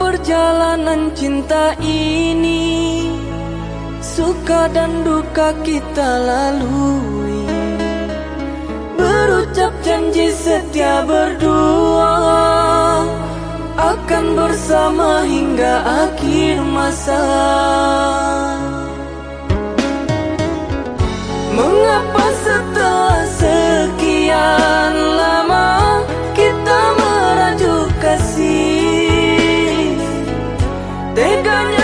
perjalanan cinta ini Suka dan duka kita lalui. Berucap janji setia berdua Akan bersama hingga akhir masa good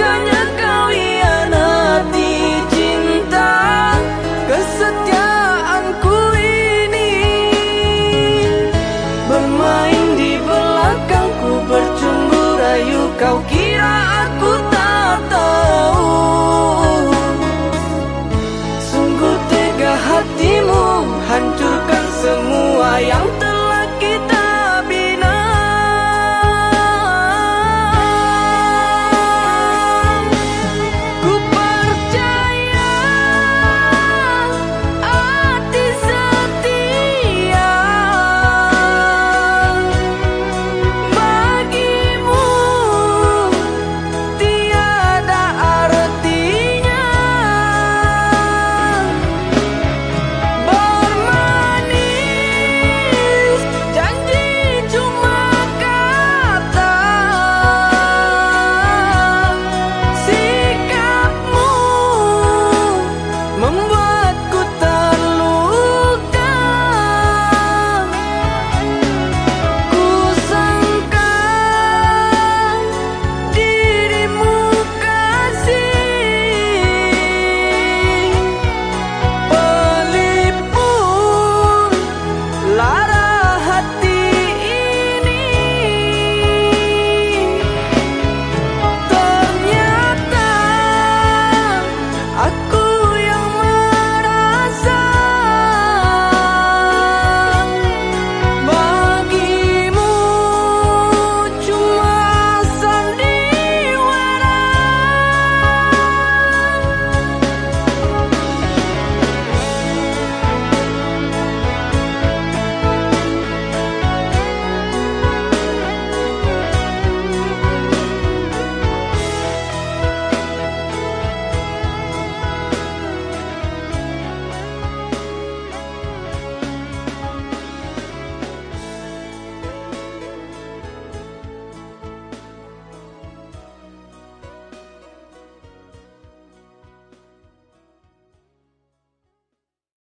good